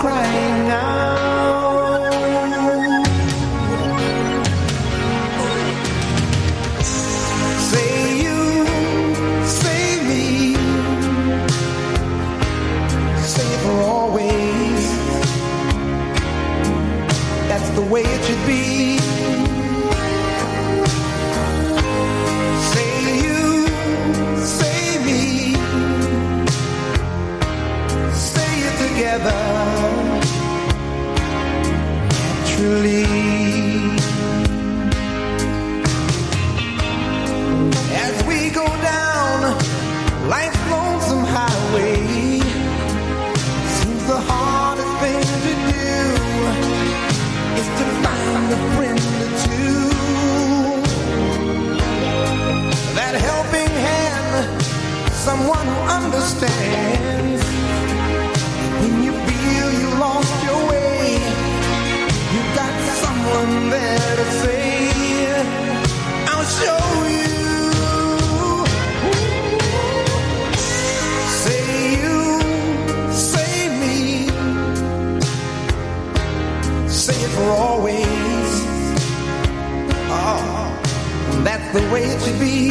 Crying out. Say you, say me, say it for always. That's the way it should be. Say you, say me, say it together understands. When you feel you lost your way, you got someone there to say, I'll show you. Say you, say me, say it for always. Oh, that's the way it should be.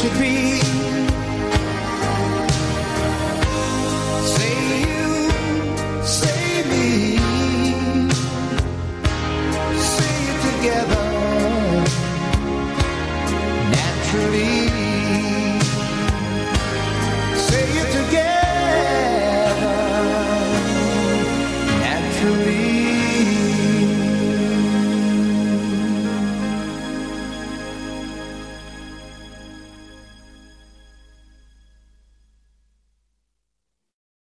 should be.